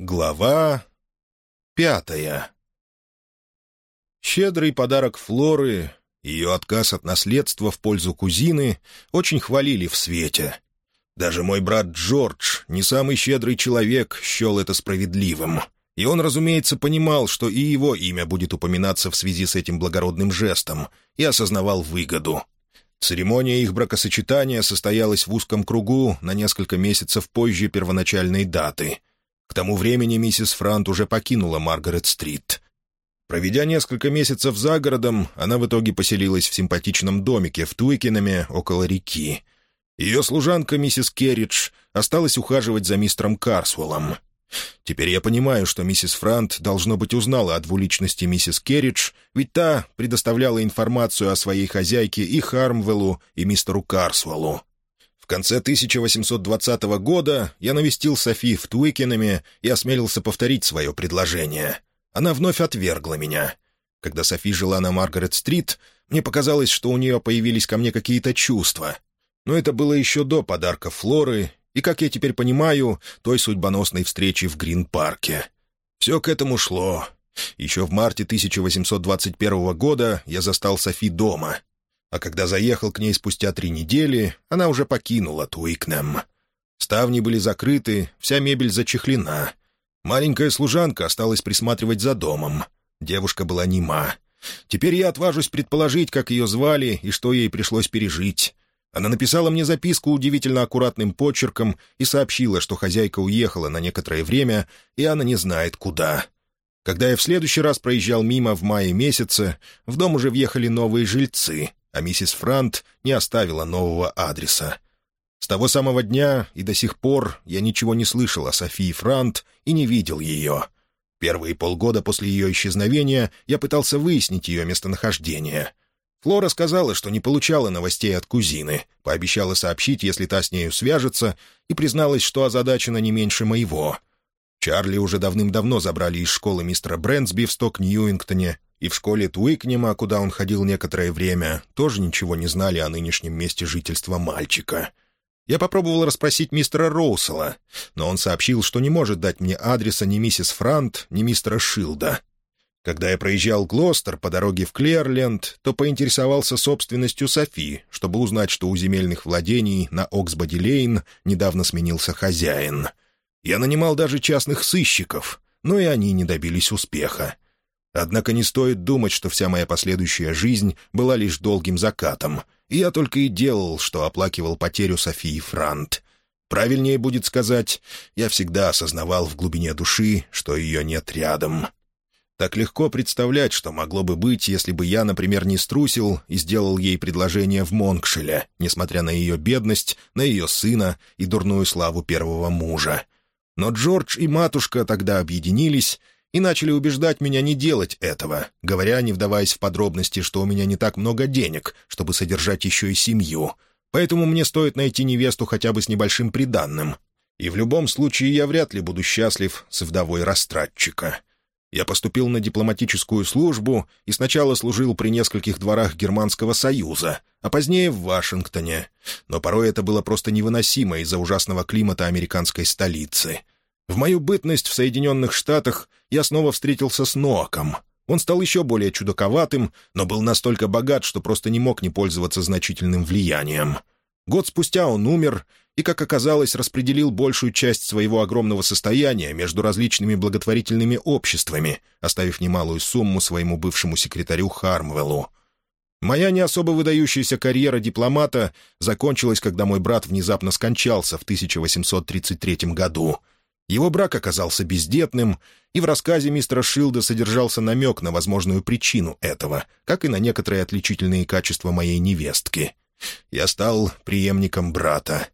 Глава пятая Щедрый подарок Флоры, ее отказ от наследства в пользу кузины, очень хвалили в свете. Даже мой брат Джордж, не самый щедрый человек, счел это справедливым. И он, разумеется, понимал, что и его имя будет упоминаться в связи с этим благородным жестом, и осознавал выгоду. Церемония их бракосочетания состоялась в узком кругу на несколько месяцев позже первоначальной даты — к тому времени миссис Франт уже покинула Маргарет-стрит. Проведя несколько месяцев за городом, она в итоге поселилась в симпатичном домике в Туикинаме около реки. Ее служанка миссис Керридж осталась ухаживать за мистером Карсуэллом. Теперь я понимаю, что миссис Франт, должно быть, узнала о двуличности миссис Керридж, ведь та предоставляла информацию о своей хозяйке и Хармвеллу, и мистеру Карсуэллу. В конце 1820 года я навестил Софи в Туикенами и осмелился повторить свое предложение. Она вновь отвергла меня. Когда Софи жила на Маргарет-стрит, мне показалось, что у нее появились ко мне какие-то чувства. Но это было еще до подарка Флоры и, как я теперь понимаю, той судьбоносной встречи в Грин-парке. Все к этому шло. Еще в марте 1821 года я застал Софи дома — а когда заехал к ней спустя три недели, она уже покинула Туикнем. Ставни были закрыты, вся мебель зачехлена. Маленькая служанка осталась присматривать за домом. Девушка была нема. Теперь я отважусь предположить, как ее звали и что ей пришлось пережить. Она написала мне записку удивительно аккуратным почерком и сообщила, что хозяйка уехала на некоторое время, и она не знает, куда. Когда я в следующий раз проезжал мимо в мае месяце, в дом уже въехали новые жильцы — а миссис Франт не оставила нового адреса. С того самого дня и до сих пор я ничего не слышал о Софии Франт и не видел ее. Первые полгода после ее исчезновения я пытался выяснить ее местонахождение. Флора сказала, что не получала новостей от кузины, пообещала сообщить, если та с нею свяжется, и призналась, что озадачена не меньше моего. Чарли уже давным-давно забрали из школы мистера Брэнсби в Сток-Ньюингтоне, и в школе Туикнема, куда он ходил некоторое время, тоже ничего не знали о нынешнем месте жительства мальчика. Я попробовал расспросить мистера Роусела, но он сообщил, что не может дать мне адреса ни миссис Франт, ни мистера Шилда. Когда я проезжал Глостер по дороге в Клерленд, то поинтересовался собственностью Софи, чтобы узнать, что у земельных владений на Оксбоди-Лейн недавно сменился хозяин. Я нанимал даже частных сыщиков, но и они не добились успеха. Однако не стоит думать, что вся моя последующая жизнь была лишь долгим закатом, и я только и делал, что оплакивал потерю Софии Франт. Правильнее будет сказать, я всегда осознавал в глубине души, что ее нет рядом. Так легко представлять, что могло бы быть, если бы я, например, не струсил и сделал ей предложение в Монкшеле, несмотря на ее бедность, на ее сына и дурную славу первого мужа. Но Джордж и матушка тогда объединились и начали убеждать меня не делать этого, говоря, не вдаваясь в подробности, что у меня не так много денег, чтобы содержать еще и семью, поэтому мне стоит найти невесту хотя бы с небольшим приданным. И в любом случае я вряд ли буду счастлив с вдовой растратчика. Я поступил на дипломатическую службу и сначала служил при нескольких дворах Германского Союза, а позднее в Вашингтоне. Но порой это было просто невыносимо из-за ужасного климата американской столицы — в мою бытность в Соединенных Штатах я снова встретился с Ноаком. Он стал еще более чудаковатым, но был настолько богат, что просто не мог не пользоваться значительным влиянием. Год спустя он умер и, как оказалось, распределил большую часть своего огромного состояния между различными благотворительными обществами, оставив немалую сумму своему бывшему секретарю Хармвеллу. Моя не особо выдающаяся карьера дипломата закончилась, когда мой брат внезапно скончался в 1833 году — его брак оказался бездетным, и в рассказе мистера Шилда содержался намек на возможную причину этого, как и на некоторые отличительные качества моей невестки. Я стал преемником брата.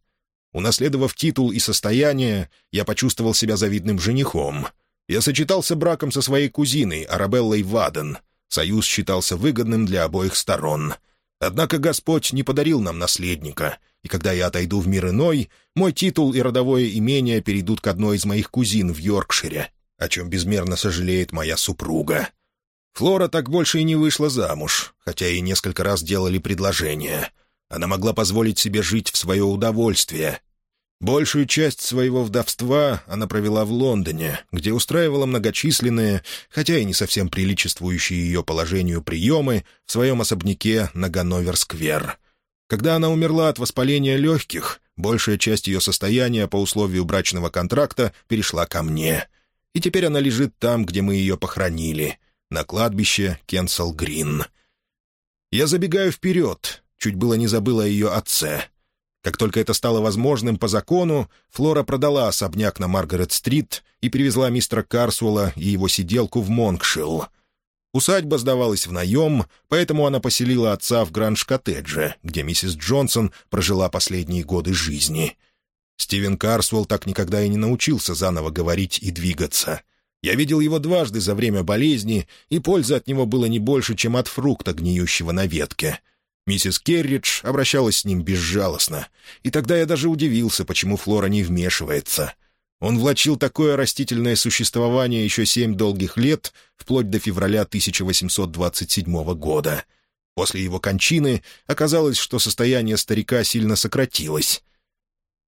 Унаследовав титул и состояние, я почувствовал себя завидным женихом. Я сочетался браком со своей кузиной, Арабеллой Ваден. Союз считался выгодным для обоих сторон. Однако Господь не подарил нам наследника — и когда я отойду в мир иной, мой титул и родовое имение перейдут к одной из моих кузин в Йоркшире, о чем безмерно сожалеет моя супруга. Флора так больше и не вышла замуж, хотя и несколько раз делали предложение. Она могла позволить себе жить в свое удовольствие. Большую часть своего вдовства она провела в Лондоне, где устраивала многочисленные, хотя и не совсем приличествующие ее положению приемы, в своем особняке на Ганновер-сквер. Когда она умерла от воспаления легких, большая часть ее состояния по условию брачного контракта перешла ко мне. И теперь она лежит там, где мы ее похоронили, на кладбище Кенсел-Грин. Я забегаю вперед, чуть было не забыл о ее отце — как только это стало возможным по закону, Флора продала особняк на Маргарет-стрит и привезла мистера Карсуэлла и его сиделку в Монкшилл. Усадьба сдавалась в наем, поэтому она поселила отца в Гранж-коттедже, где миссис Джонсон прожила последние годы жизни. Стивен Карсуэлл так никогда и не научился заново говорить и двигаться. Я видел его дважды за время болезни, и пользы от него было не больше, чем от фрукта, гниющего на ветке — Миссис Керридж обращалась с ним безжалостно, и тогда я даже удивился, почему Флора не вмешивается. Он влачил такое растительное существование еще семь долгих лет, вплоть до февраля 1827 года. После его кончины оказалось, что состояние старика сильно сократилось.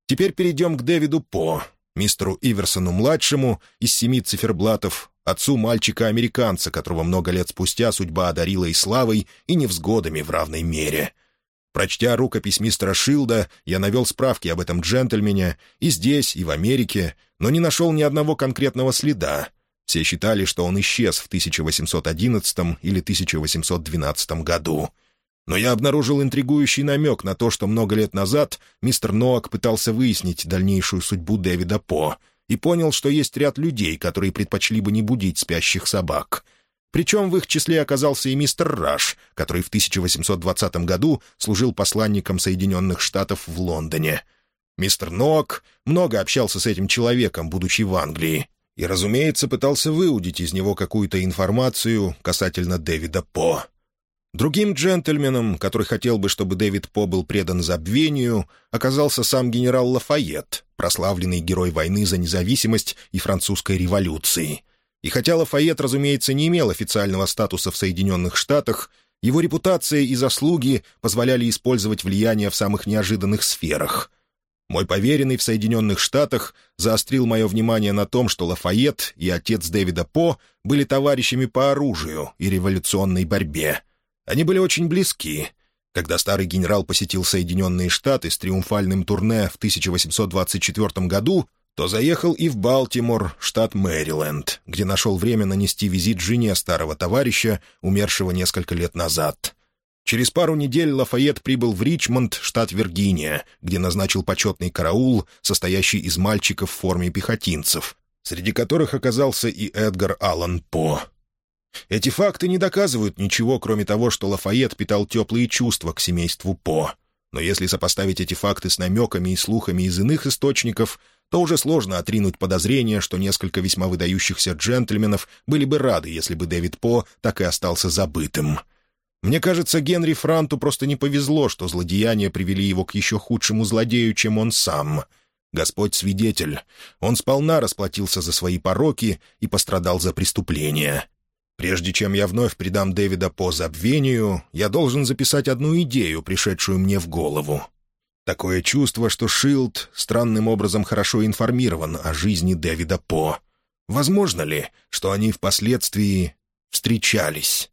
Теперь перейдем к Дэвиду По, мистеру Иверсону-младшему из семи циферблатов, отцу мальчика-американца, которого много лет спустя судьба одарила и славой, и невзгодами в равной мере. Прочтя рукопись мистера Шилда, я навел справки об этом джентльмене и здесь, и в Америке, но не нашел ни одного конкретного следа. Все считали, что он исчез в 1811 или 1812 году. Но я обнаружил интригующий намек на то, что много лет назад мистер Ноак пытался выяснить дальнейшую судьбу Дэвида По — и понял, что есть ряд людей, которые предпочли бы не будить спящих собак. Причем в их числе оказался и мистер Раш, который в 1820 году служил посланником Соединенных Штатов в Лондоне. Мистер Ноак много общался с этим человеком, будучи в Англии, и, разумеется, пытался выудить из него какую-то информацию касательно Дэвида По. Другим джентльменом, который хотел бы, чтобы Дэвид По был предан забвению, оказался сам генерал Лафайет, прославленный герой войны за независимость и французской революции. И хотя Лафайет, разумеется, не имел официального статуса в Соединенных Штатах, его репутация и заслуги позволяли использовать влияние в самых неожиданных сферах. Мой поверенный в Соединенных Штатах заострил мое внимание на том, что Лафайет и отец Дэвида По были товарищами по оружию и революционной борьбе — они были очень близки. Когда старый генерал посетил Соединенные Штаты с триумфальным турне в 1824 году, то заехал и в Балтимор, штат Мэриленд, где нашел время нанести визит жене старого товарища, умершего несколько лет назад. Через пару недель Лафайет прибыл в Ричмонд, штат Виргиния, где назначил почетный караул, состоящий из мальчиков в форме пехотинцев, среди которых оказался и Эдгар Аллан По. Эти факты не доказывают ничего, кроме того, что Лафайет питал теплые чувства к семейству По. Но если сопоставить эти факты с намеками и слухами из иных источников, то уже сложно отринуть подозрение, что несколько весьма выдающихся джентльменов были бы рады, если бы Дэвид По так и остался забытым. Мне кажется, Генри Франту просто не повезло, что злодеяния привели его к еще худшему злодею, чем он сам. Господь свидетель, он сполна расплатился за свои пороки и пострадал за преступления. Прежде чем я вновь предам Дэвида по забвению, я должен записать одну идею, пришедшую мне в голову. Такое чувство, что Шилд странным образом хорошо информирован о жизни Дэвида По. Возможно ли, что они впоследствии встречались?